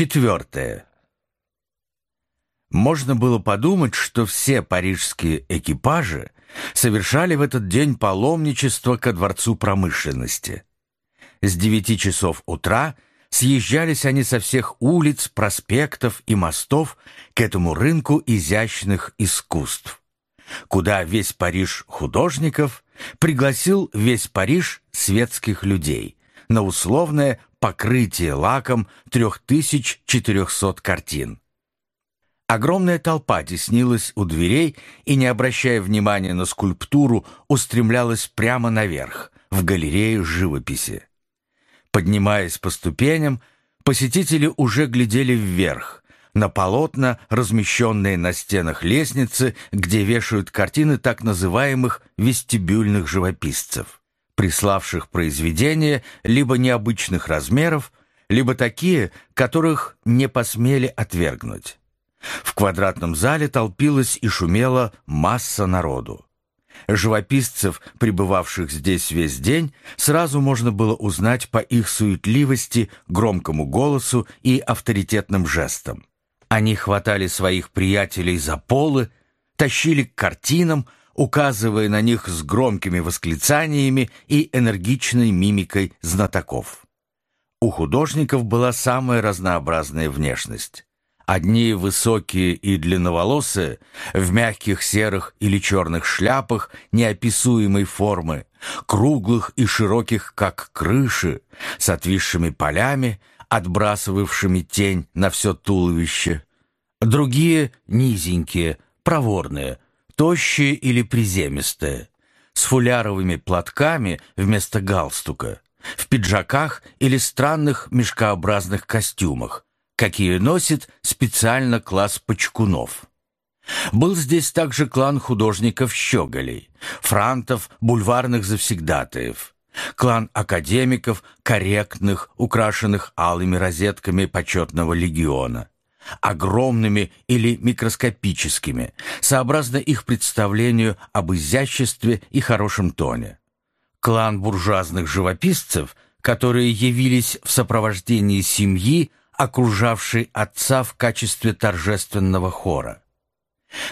Четвертое. Можно было подумать, что все парижские экипажи совершали в этот день паломничество ко Дворцу промышленности. С девяти часов утра съезжались они со всех улиц, проспектов и мостов к этому рынку изящных искусств, куда весь Париж художников пригласил весь Париж светских людей на условное покрытие лаком 3400 картин. Огромная толпа теснилась у дверей и, не обращая внимания на скульптуру, устремлялась прямо наверх, в галерею живописи. Поднимаясь по ступеням, посетители уже глядели вверх, на полотна, размещенные на стенах лестницы, где вешают картины так называемых вестибюльных живописцев, приславших произведения либо необычных размеров, либо такие, которых не посмели отвергнуть. В квадратном зале толпилась и шумела масса народу. Живописцев, пребывавших здесь весь день, сразу можно было узнать по их суетливости, громкому голосу и авторитетным жестам. Они хватали своих приятелей за полы, тащили к картинам, указывая на них с громкими восклицаниями и энергичной мимикой знатоков. У художников была самая разнообразная внешность. Одни высокие и длинноволосые, в мягких серых или черных шляпах неописуемой формы, круглых и широких, как крыши, с отвисшими полями, отбрасывавшими тень на все туловище. Другие низенькие, проворные, тощие или приземистые, с фуляровыми платками вместо галстука, в пиджаках или странных мешкообразных костюмах, какие носит специально класс почкунов. Был здесь также клан художников-щеголей, франтов, бульварных завсегдатаев, клан академиков, корректных, украшенных алыми розетками почетного легиона, огромными или микроскопическими, сообразно их представлению об изяществе и хорошем тоне. Клан буржуазных живописцев, которые явились в сопровождении семьи, окружавший отца в качестве торжественного хора.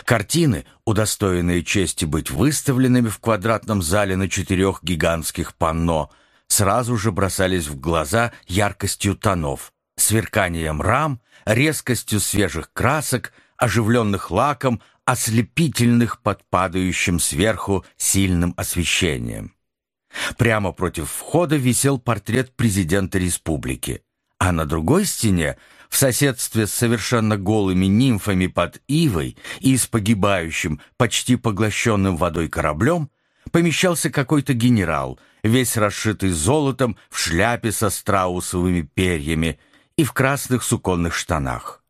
Картины, удостоенные чести быть выставленными в квадратном зале на четырех гигантских панно, сразу же бросались в глаза яркостью тонов, сверканием рам, резкостью свежих красок, оживленных лаком, ослепительных под падающим сверху сильным освещением. Прямо против входа висел портрет президента республики а на другой стене, в соседстве с совершенно голыми нимфами под ивой и с погибающим, почти поглощенным водой кораблем, помещался какой-то генерал, весь расшитый золотом, в шляпе со страусовыми перьями и в красных суконных штанах.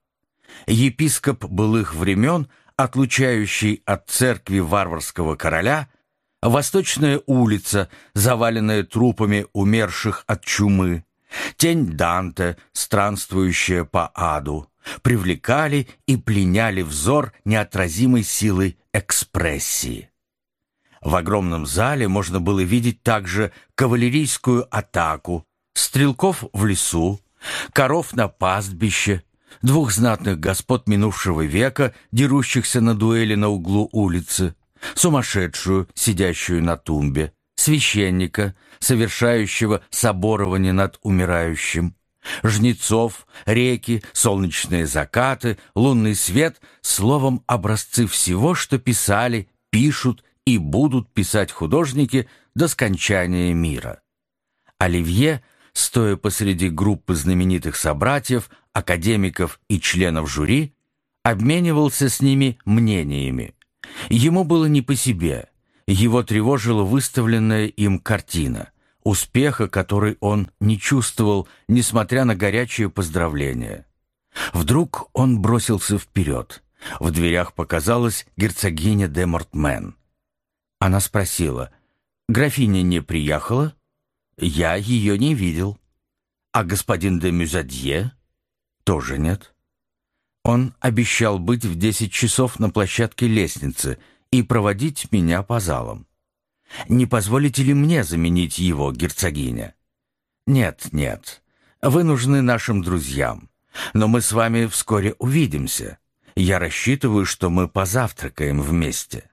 Епископ былых времен, отлучающий от церкви варварского короля, Восточная улица, заваленная трупами умерших от чумы, Тень Данте, странствующая по аду, привлекали и пленяли взор неотразимой силой экспрессии. В огромном зале можно было видеть также кавалерийскую атаку, стрелков в лесу, коров на пастбище, двух знатных господ минувшего века, дерущихся на дуэли на углу улицы, сумасшедшую, сидящую на тумбе, священника, совершающего соборование над умирающим, жнецов, реки, солнечные закаты, лунный свет, словом, образцы всего, что писали, пишут и будут писать художники до скончания мира. Оливье, стоя посреди группы знаменитых собратьев, академиков и членов жюри, обменивался с ними мнениями. Ему было не по себе – его тревожила выставленная им картина, успеха, который он не чувствовал, несмотря на горячие поздравления. Вдруг он бросился вперед. В дверях показалась герцогиня де Мортмен. Она спросила, «Графиня не приехала?» «Я ее не видел». «А господин де Мюзадье?» «Тоже нет». Он обещал быть в десять часов на площадке лестницы — и проводить меня по залам. Не позволите ли мне заменить его, герцогиня? Нет, нет, вы нужны нашим друзьям. но мы с вами вскоре увидимся. Я рассчитываю, что мы позавтракаем вместе».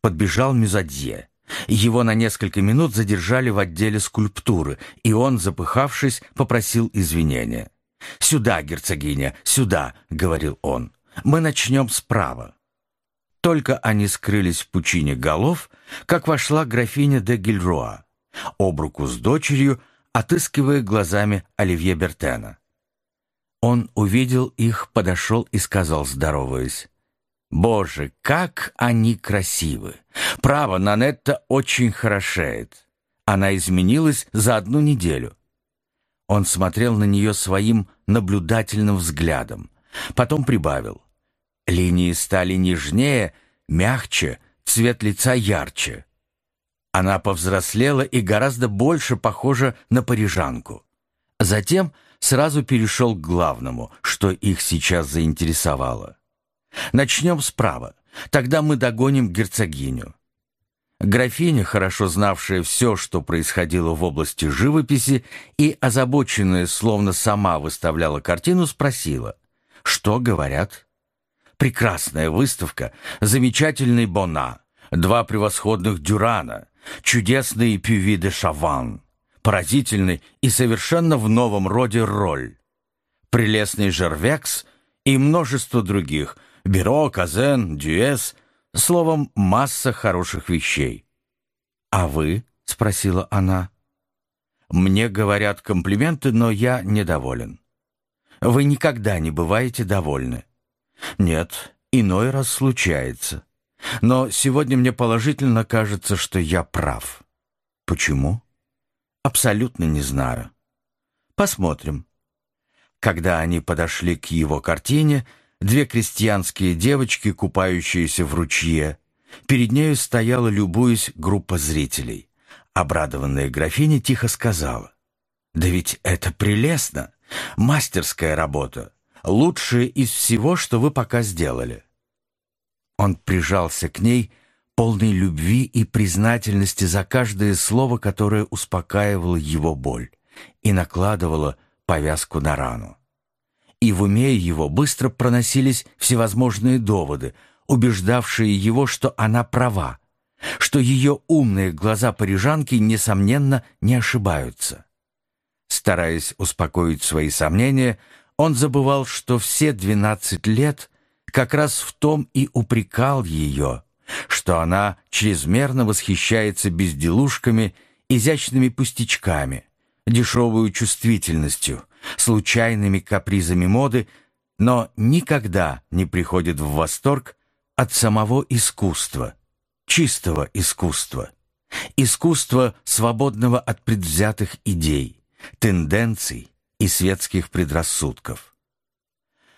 Подбежал Мюзадье. Его на несколько минут задержали в отделе скульптуры, и он, запыхавшись, попросил извинения. «Сюда, герцогиня, сюда», — говорил он. «Мы начнем справа». Только они скрылись в пучине голов, как вошла графиня де Гильруа, об руку с дочерью, отыскивая глазами Оливье Бертена. Он увидел их, подошел и сказал, здороваясь, «Боже, как они красивы! Право, Нанетта очень хорошеет. Она изменилась за одну неделю». Он смотрел на нее своим наблюдательным взглядом, потом прибавил. Линии стали нежнее, мягче, цвет лица ярче. Она повзрослела и гораздо больше похожа на парижанку. Затем сразу перешел к главному, что их сейчас заинтересовало. Начнем справа, тогда мы догоним герцогиню. Графиня, хорошо знавшая все, что происходило в области живописи, и озабоченная, словно сама выставляла картину, спросила, что говорят? Прекрасная выставка, замечательный Бона, два превосходных Дюрана, чудесный Пюви де Шаван, поразительный и совершенно в новом роде роль, прелестный Жервекс и множество других, Беро, Казен, Дюэс, словом, масса хороших вещей. «А вы?» — спросила она. «Мне говорят комплименты, но я недоволен». «Вы никогда не бываете довольны». Нет, иной раз случается. Но сегодня мне положительно кажется, что я прав. Почему? Абсолютно не знаю. Посмотрим. Когда они подошли к его картине, две крестьянские девочки, купающиеся в ручье, перед нею стояла, любуясь, группа зрителей. Обрадованная графиня тихо сказала, «Да ведь это прелестно! Мастерская работа! лучшее из всего, что вы пока сделали». Он прижался к ней, полной любви и признательности за каждое слово, которое успокаивало его боль и накладывало повязку на рану. И в уме его быстро проносились всевозможные доводы, убеждавшие его, что она права, что ее умные глаза парижанки, несомненно, не ошибаются. Стараясь успокоить свои сомнения, он забывал, что все двенадцать лет как раз в том и упрекал ее, что она чрезмерно восхищается безделушками, изящными пустячками, дешевую чувствительностью, случайными капризами моды, но никогда не приходит в восторг от самого искусства, чистого искусства, искусства, свободного от предвзятых идей, тенденций, и светских предрассудков.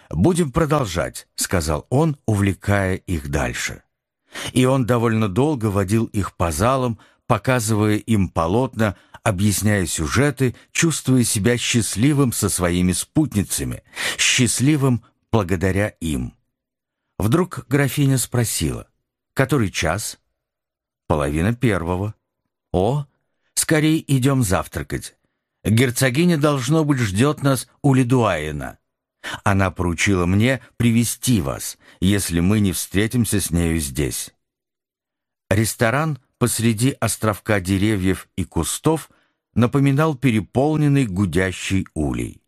«Будем продолжать», — сказал он, увлекая их дальше. И он довольно долго водил их по залам, показывая им полотна, объясняя сюжеты, чувствуя себя счастливым со своими спутницами, счастливым благодаря им. Вдруг графиня спросила, «Который час?» «Половина первого». «О, скорее идем завтракать. Герцогиня, должно быть, ждет нас у Ледуаина. Она поручила мне привести вас, если мы не встретимся с нею здесь. Ресторан посреди островка деревьев и кустов напоминал переполненный гудящий улей.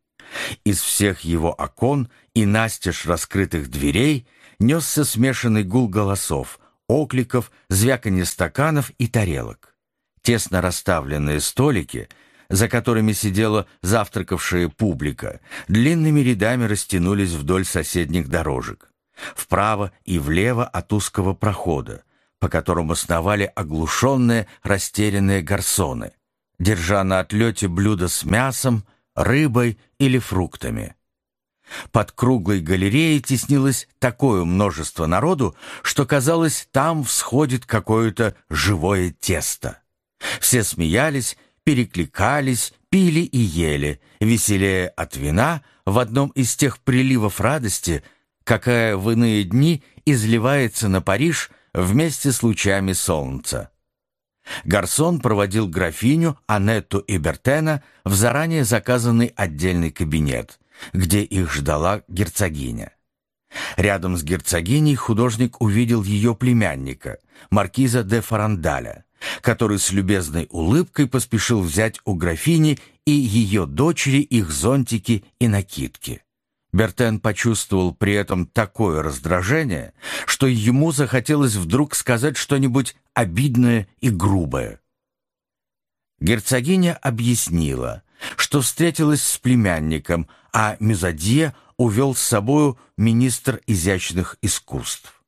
Из всех его окон и настежь раскрытых дверей несся смешанный гул голосов, окликов, звяканье стаканов и тарелок. Тесно расставленные столики — за которыми сидела завтракавшая публика, длинными рядами растянулись вдоль соседних дорожек, вправо и влево от узкого прохода, по которому сновали оглушенные, растерянные гарсоны, держа на отлете блюда с мясом, рыбой или фруктами. Под круглой галереей теснилось такое множество народу, что казалось, там всходит какое-то живое тесто. Все смеялись перекликались, пили и ели, веселее от вина в одном из тех приливов радости, какая в иные дни изливается на Париж вместе с лучами солнца. Гарсон проводил графиню, Анетту и Бертена в заранее заказанный отдельный кабинет, где их ждала герцогиня. Рядом с герцогиней художник увидел ее племянника, маркиза де Фарандаля, который с любезной улыбкой поспешил взять у графини и ее дочери их зонтики и накидки. Бертен почувствовал при этом такое раздражение, что ему захотелось вдруг сказать что-нибудь обидное и грубое. Герцогиня объяснила, что встретилась с племянником, а Мюзадье увел с собою министр изящных искусств.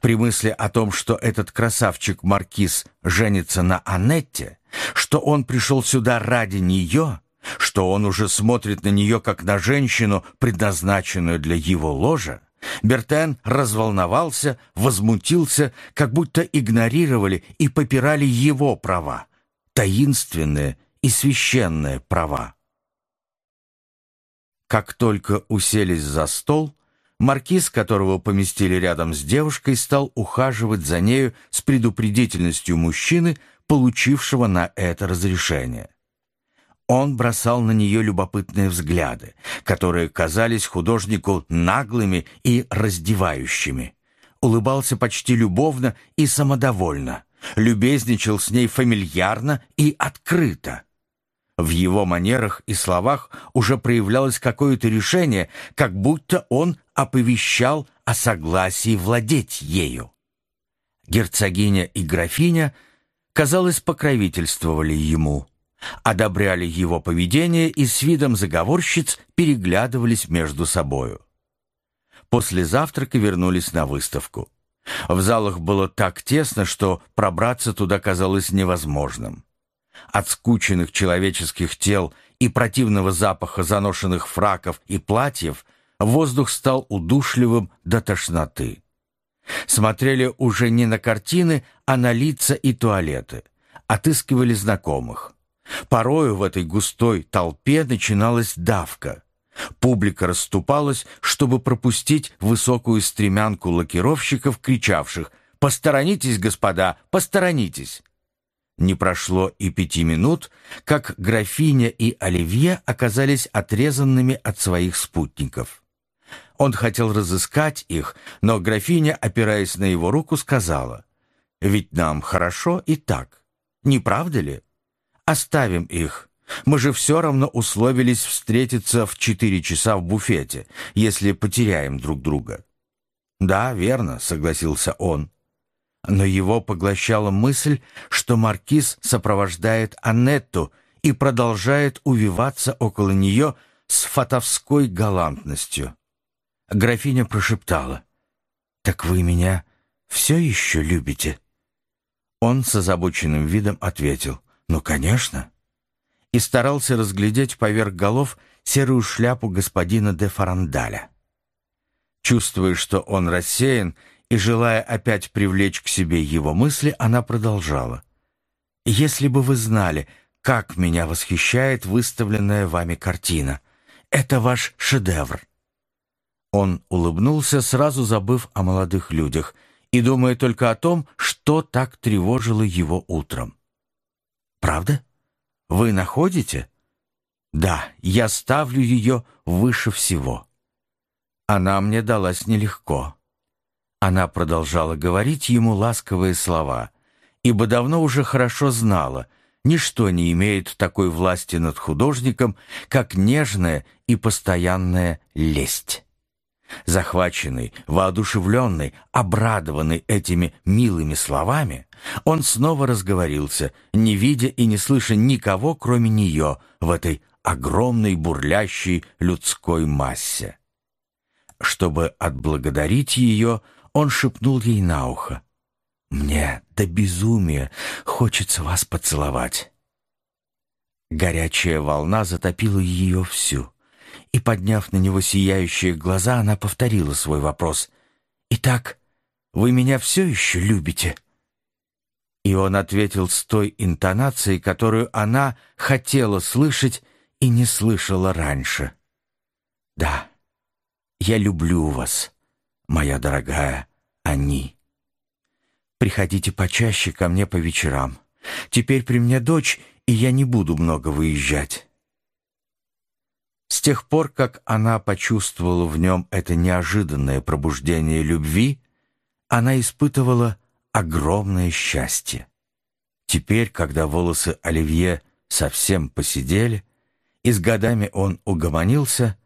При мысли о том, что этот красавчик-маркиз женится на Анетте, что он пришел сюда ради нее, что он уже смотрит на нее как на женщину, предназначенную для его ложа, Бертен разволновался, возмутился, как будто игнорировали и попирали его права, таинственные и священные права. Как только уселись за стол, маркиз, которого поместили рядом с девушкой, стал ухаживать за нею с предупредительностью мужчины, получившего на это разрешение. Он бросал на нее любопытные взгляды, которые казались художнику наглыми и раздевающими. Улыбался почти любовно и самодовольно, любезничал с ней фамильярно и открыто. В его манерах и словах уже проявлялось какое-то решение, как будто он оповещал о согласии владеть ею. Герцогиня и графиня, казалось, покровительствовали ему, одобряли его поведение и с видом заговорщиц переглядывались между собою. После завтрака вернулись на выставку. В залах было так тесно, что пробраться туда казалось невозможным. От скученных человеческих тел и противного запаха заношенных фраков и платьев воздух стал удушливым до тошноты. Смотрели уже не на картины, а на лица и туалеты. Отыскивали знакомых. Порою в этой густой толпе начиналась давка. Публика расступалась, чтобы пропустить высокую стремянку лакировщиков, кричавших «Посторонитесь, господа, посторонитесь!» Не прошло и пяти минут, как графиня и Оливье оказались отрезанными от своих спутников. Он хотел разыскать их, но графиня, опираясь на его руку, сказала, «Ведь нам хорошо и так, не правда ли? Оставим их. Мы же все равно условились встретиться в четыре часа в буфете, если потеряем друг друга». «Да, верно», — согласился он но его поглощала мысль, что маркиз сопровождает Аннетту и продолжает увиваться около нее с фатовской галантностью. Графиня прошептала, «Так вы меня все еще любите?» Он с озабоченным видом ответил, «Ну, конечно», и старался разглядеть поверх голов серую шляпу господина де Фарандаля. Чувствуя, что он рассеян и, желая опять привлечь к себе его мысли, она продолжала. «Если бы вы знали, как меня восхищает выставленная вами картина. Это ваш шедевр». Он улыбнулся, сразу забыв о молодых людях и думая только о том, что так тревожило его утром. «Правда? Вы находите?» «Да, я ставлю ее выше всего». Она мне далась нелегко. Она продолжала говорить ему ласковые слова, ибо давно уже хорошо знала, ничто не имеет такой власти над художником, как нежная и постоянная лесть. Захваченный, воодушевленный, обрадованный этими милыми словами, он снова разговорился, не видя и не слыша никого, кроме нее, в этой огромной бурлящей людской массе. Чтобы отблагодарить ее, он шепнул ей на ухо. «Мне до безумия хочется вас поцеловать». Горячая волна затопила ее всю, и, подняв на него сияющие глаза, она повторила свой вопрос. «Итак, вы меня все еще любите?» И он ответил с той интонацией, которую она хотела слышать и не слышала раньше. «Да, я люблю вас» моя дорогая Ани. Приходите почаще ко мне по вечерам. Теперь при мне дочь, и я не буду много выезжать. С тех пор, как она почувствовала в нем это неожиданное пробуждение любви, она испытывала огромное счастье. Теперь, когда волосы Оливье совсем посидели, и с годами он угомонился,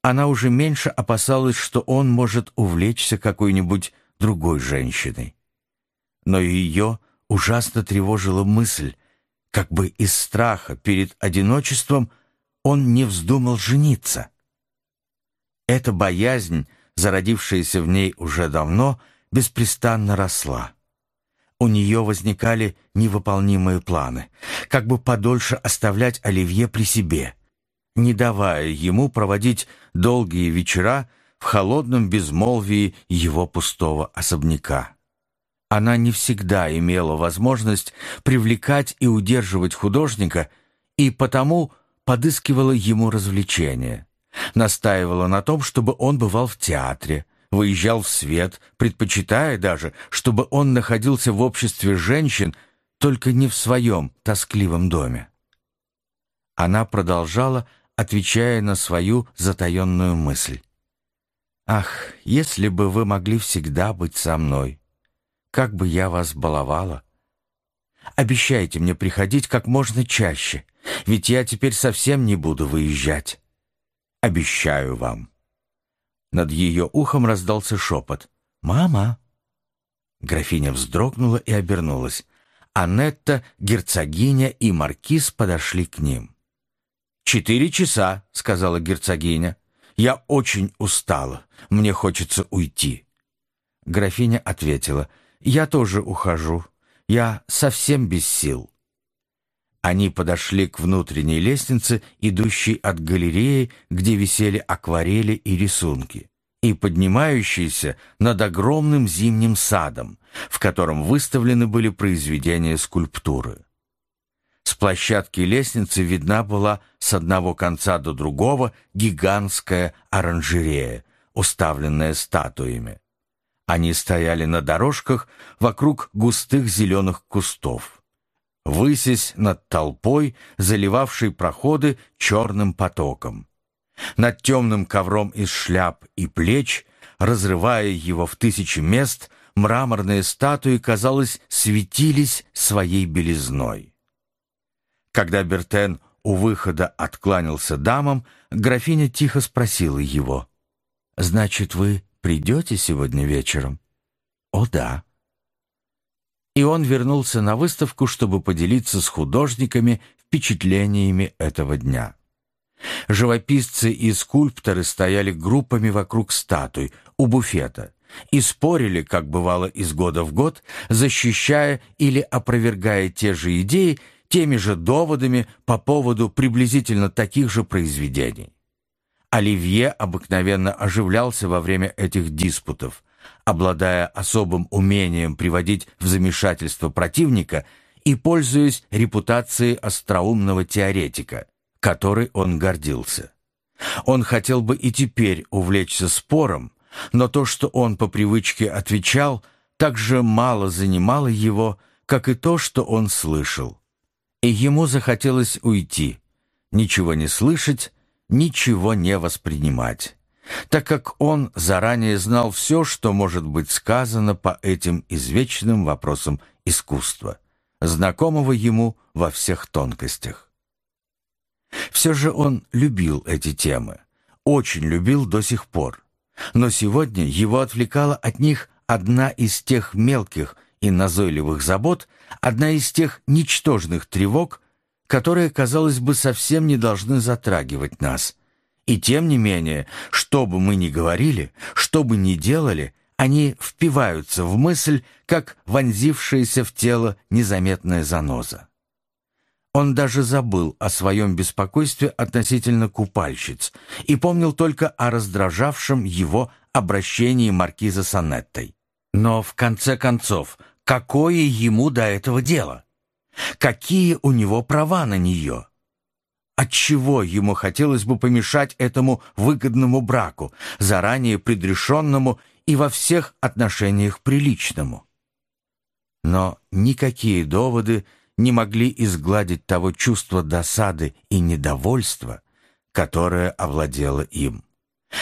она уже меньше опасалась, что он может увлечься какой-нибудь другой женщиной. Но ее ужасно тревожила мысль, как бы из страха перед одиночеством он не вздумал жениться. Эта боязнь, зародившаяся в ней уже давно, беспрестанно росла. У нее возникали невыполнимые планы, как бы подольше оставлять Оливье при себе, не давая ему проводить долгие вечера в холодном безмолвии его пустого особняка. Она не всегда имела возможность привлекать и удерживать художника, и потому подыскивала ему развлечения. Настаивала на том, чтобы он бывал в театре, выезжал в свет, предпочитая даже, чтобы он находился в обществе женщин, только не в своем тоскливом доме. Она продолжала, отвечая на свою затаенную мысль. «Ах, если бы вы могли всегда быть со мной! Как бы я вас баловала! Обещайте мне приходить как можно чаще, ведь я теперь совсем не буду выезжать. Обещаю вам!» Над ее ухом раздался шепот. «Мама!» Графиня вздрогнула и обернулась. Анетта, герцогиня и маркиз подошли к ним. «Четыре часа», — сказала герцогиня. «Я очень устала. Мне хочется уйти». Графиня ответила. «Я тоже ухожу. Я совсем без сил». Они подошли к внутренней лестнице, идущей от галереи, где висели акварели и рисунки, и поднимающейся над огромным зимним садом, в котором выставлены были произведения скульптуры. С площадки лестницы видна была с одного конца до другого гигантская оранжерея, уставленная статуями. Они стояли на дорожках вокруг густых зеленых кустов высясь над толпой, заливавшей проходы черным потоком. Над темным ковром из шляп и плеч, разрывая его в тысячи мест, мраморные статуи, казалось, светились своей белизной. Когда Бертен у выхода откланялся дамам, графиня тихо спросила его, «Значит, вы придете сегодня вечером?» «О, да» и он вернулся на выставку, чтобы поделиться с художниками впечатлениями этого дня. Живописцы и скульпторы стояли группами вокруг статуй у буфета и спорили, как бывало из года в год, защищая или опровергая те же идеи теми же доводами по поводу приблизительно таких же произведений. Оливье обыкновенно оживлялся во время этих диспутов, обладая особым умением приводить в замешательство противника и пользуясь репутацией остроумного теоретика, которой он гордился. Он хотел бы и теперь увлечься спором, но то, что он по привычке отвечал, так же мало занимало его, как и то, что он слышал. И ему захотелось уйти, ничего не слышать, ничего не воспринимать так как он заранее знал все, что может быть сказано по этим извечным вопросам искусства, знакомого ему во всех тонкостях. Все же он любил эти темы, очень любил до сих пор, но сегодня его отвлекала от них одна из тех мелких и назойливых забот, одна из тех ничтожных тревог, которые, казалось бы, совсем не должны затрагивать нас – и тем не менее, что бы мы ни говорили, что бы ни делали, они впиваются в мысль, как вонзившаяся в тело незаметная заноза. Он даже забыл о своем беспокойстве относительно купальщиц и помнил только о раздражавшем его обращении маркиза с Анеттой. Но, в конце концов, какое ему до этого дело? Какие у него права на нее? Отчего ему хотелось бы помешать этому выгодному браку, заранее предрешенному и во всех отношениях приличному? Но никакие доводы не могли изгладить того чувства досады и недовольства, которая овладела им.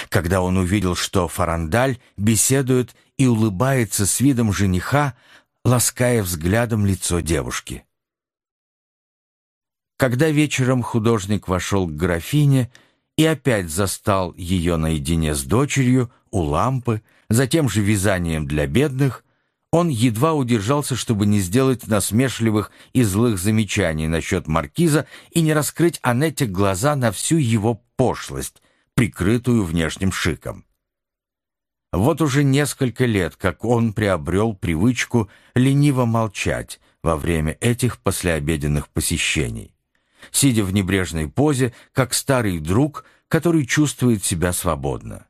Когда он увидел, что Фарандаль беседует и улыбается с видом жениха, лаская взглядом лицо девушки. Когда вечером художник вошел к графине и опять застал ее наедине с дочерью у лампы, затем же вязанием для бедных, он едва удержался, чтобы не сделать насмешливых и злых замечаний насчет маркиза и не раскрыть Анетте глаза на всю его пошлость, прикрытую внешним шиком. Вот уже несколько лет, как он приобрел привычку лениво молчать во время этих послеобеденных посещений, сидя в небрежной позе, как старый друг, который чувствует себя свободно.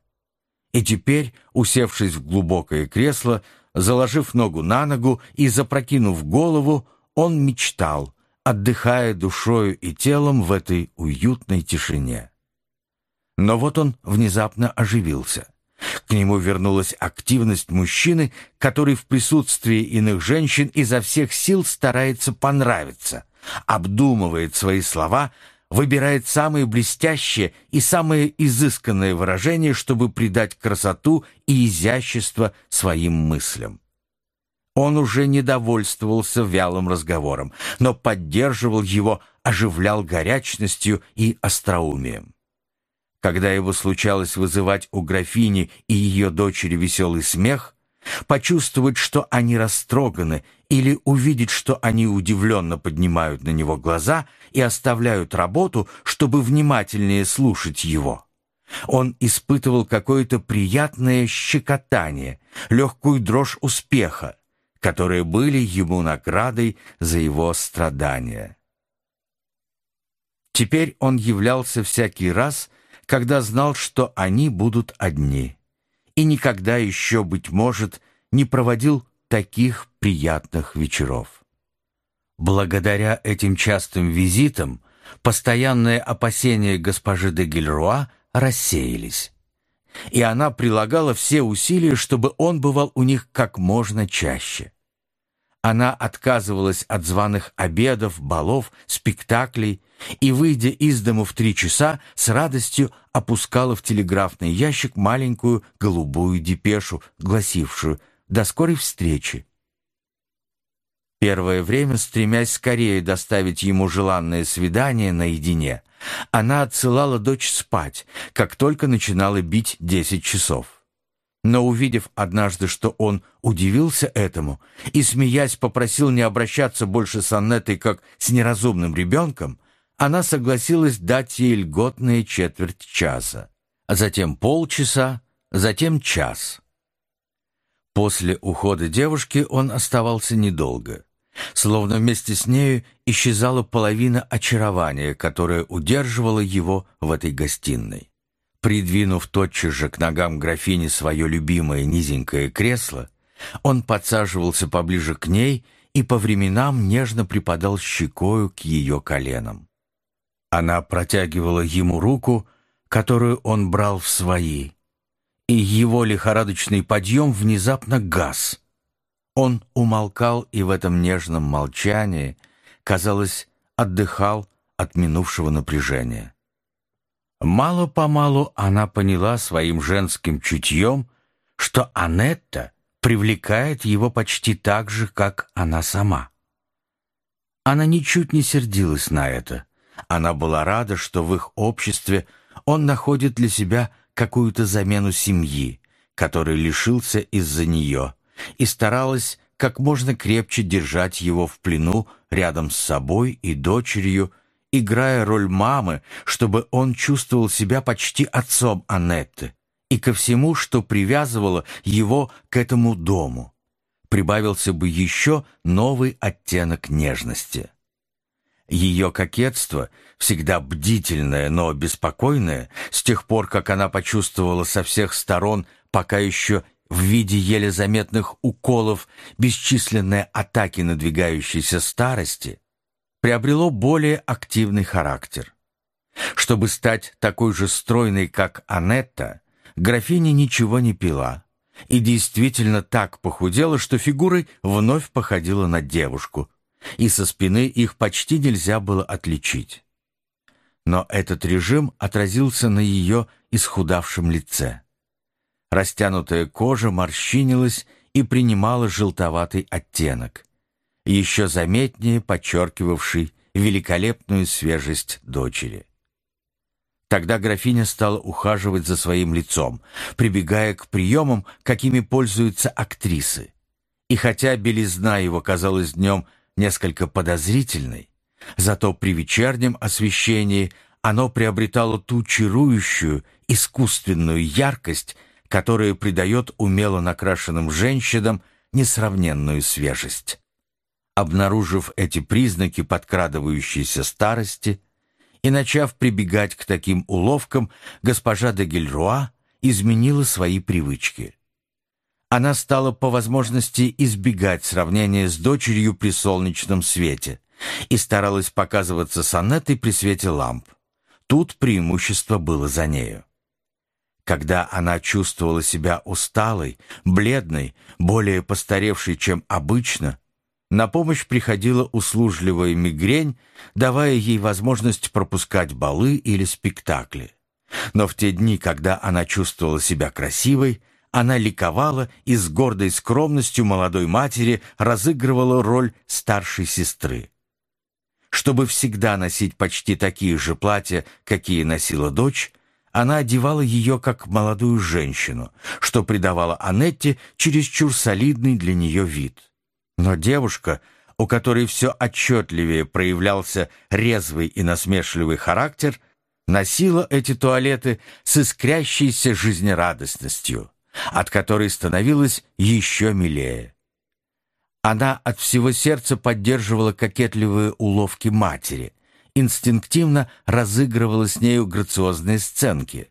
И теперь, усевшись в глубокое кресло, заложив ногу на ногу и запрокинув голову, он мечтал, отдыхая душою и телом в этой уютной тишине. Но вот он внезапно оживился. К нему вернулась активность мужчины, который в присутствии иных женщин изо всех сил старается понравиться, обдумывает свои слова, выбирает самые блестящие и самые изысканные выражения, чтобы придать красоту и изящество своим мыслям. Он уже не довольствовался вялым разговором, но поддерживал его, оживлял горячностью и остроумием. Когда его случалось вызывать у графини и ее дочери веселый смех, почувствовать, что они растроганы, или увидеть, что они удивленно поднимают на него глаза и оставляют работу, чтобы внимательнее слушать его. Он испытывал какое-то приятное щекотание, легкую дрожь успеха, которые были ему наградой за его страдания. Теперь он являлся всякий раз, когда знал, что они будут одни и никогда еще, быть может, не проводил таких приятных вечеров. Благодаря этим частым визитам постоянные опасения госпожи де Гильруа рассеялись, и она прилагала все усилия, чтобы он бывал у них как можно чаще. Она отказывалась от званых обедов, балов, спектаклей и, выйдя из дому в три часа, с радостью опускала в телеграфный ящик маленькую голубую депешу, гласившую «До скорой встречи». Первое время, стремясь скорее доставить ему желанное свидание наедине, она отсылала дочь спать, как только начинала бить десять часов. Но увидев однажды, что он удивился этому и, смеясь, попросил не обращаться больше с Аннетой как с неразумным ребенком, она согласилась дать ей льготные четверть часа, а затем полчаса, затем час. После ухода девушки он оставался недолго. Словно вместе с нею исчезала половина очарования, которое удерживало его в этой гостиной. Придвинув тотчас же к ногам графини свое любимое низенькое кресло, он подсаживался поближе к ней и по временам нежно припадал щекою к ее коленам. Она протягивала ему руку, которую он брал в свои, и его лихорадочный подъем внезапно гас. Он умолкал и в этом нежном молчании, казалось, отдыхал от минувшего напряжения. Мало-помалу она поняла своим женским чутьем, что Анетта привлекает его почти так же, как она сама. Она ничуть не сердилась на это. Она была рада, что в их обществе он находит для себя какую-то замену семьи, которой лишился из-за нее, и старалась как можно крепче держать его в плену рядом с собой и дочерью, играя роль мамы, чтобы он чувствовал себя почти отцом Аннетты, и ко всему, что привязывало его к этому дому. Прибавился бы еще новый оттенок нежности. Ее кокетство, всегда бдительное, но беспокойное, с тех пор, как она почувствовала со всех сторон, пока еще в виде еле заметных уколов бесчисленные атаки надвигающейся старости, приобрело более активный характер. Чтобы стать такой же стройной, как Анетта, графиня ничего не пила и действительно так похудела, что фигурой вновь походила на девушку, и со спины их почти нельзя было отличить. Но этот режим отразился на ее исхудавшем лице. Растянутая кожа морщинилась и принимала желтоватый оттенок, еще заметнее подчеркивавший великолепную свежесть дочери. Тогда графиня стала ухаживать за своим лицом, прибегая к приемам, какими пользуются актрисы. И хотя белизна его казалась днем несколько подозрительной, зато при вечернем освещении оно приобретало ту чарующую, искусственную яркость, которая придает умело накрашенным женщинам несравненную свежесть. Обнаружив эти признаки подкрадывающейся старости и начав прибегать к таким уловкам, госпожа де Гильруа изменила свои привычки. Она стала по возможности избегать сравнения с дочерью при солнечном свете и старалась показываться сонетой при свете ламп. Тут преимущество было за нею. Когда она чувствовала себя усталой, бледной, более постаревшей, чем обычно, на помощь приходила услужливая мигрень, давая ей возможность пропускать балы или спектакли. Но в те дни, когда она чувствовала себя красивой, она ликовала и с гордой скромностью молодой матери разыгрывала роль старшей сестры. Чтобы всегда носить почти такие же платья, какие носила дочь, она одевала ее как молодую женщину, что придавало Анетте чересчур солидный для нее вид. Но девушка, у которой все отчетливее проявлялся резвый и насмешливый характер, носила эти туалеты с искрящейся жизнерадостностью, от которой становилась еще милее. Она от всего сердца поддерживала кокетливые уловки матери, инстинктивно разыгрывала с нею грациозные сценки,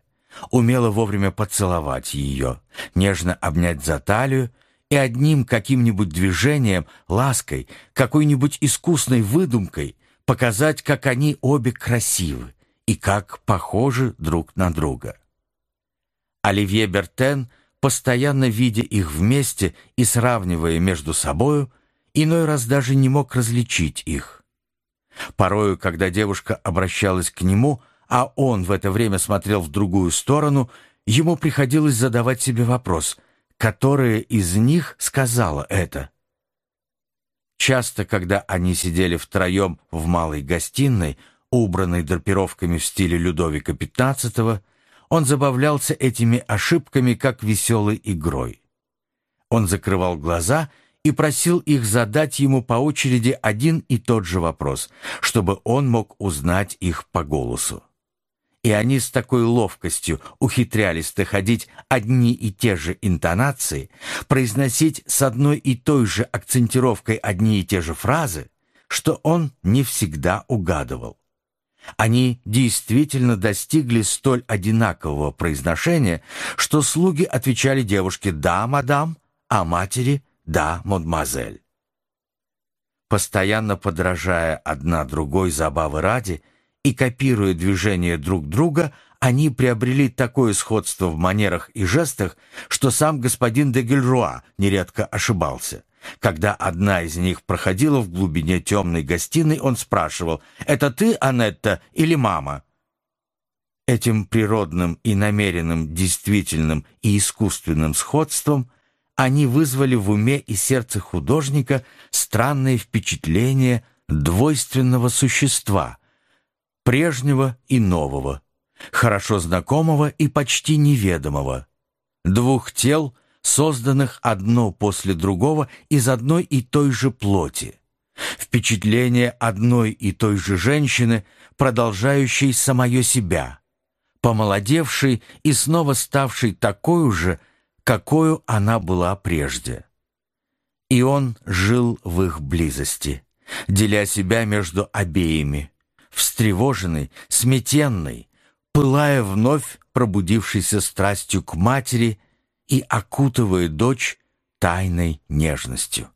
умела вовремя поцеловать ее, нежно обнять за талию и одним каким-нибудь движением, лаской, какой-нибудь искусной выдумкой показать, как они обе красивы и как похожи друг на друга. Оливье Бертен – постоянно видя их вместе и сравнивая между собою, иной раз даже не мог различить их. Порою, когда девушка обращалась к нему, а он в это время смотрел в другую сторону, ему приходилось задавать себе вопрос, которая из них сказала это. Часто, когда они сидели втроем в малой гостиной, убранной драпировками в стиле Людовика XV, он забавлялся этими ошибками, как веселой игрой. Он закрывал глаза и просил их задать ему по очереди один и тот же вопрос, чтобы он мог узнать их по голосу. И они с такой ловкостью ухитрялись доходить одни и те же интонации, произносить с одной и той же акцентировкой одни и те же фразы, что он не всегда угадывал. Они действительно достигли столь одинакового произношения, что слуги отвечали девушке «да, мадам», а матери «да, мадемуазель». Постоянно подражая одна другой забавы ради и копируя движения друг друга, они приобрели такое сходство в манерах и жестах, что сам господин де Гильруа нередко ошибался – когда одна из них проходила в глубине темной гостиной, он спрашивал, «Это ты, Анетта, или мама?» Этим природным и намеренным, действительным и искусственным сходством они вызвали в уме и сердце художника странное впечатление двойственного существа, прежнего и нового, хорошо знакомого и почти неведомого, двух тел — созданных одно после другого из одной и той же плоти. Впечатление одной и той же женщины, продолжающей самое себя, помолодевшей и снова ставшей такой же, какой она была прежде. И он жил в их близости, деля себя между обеими, встревоженный, сметенный, пылая вновь пробудившейся страстью к матери и окутывая дочь тайной нежностью.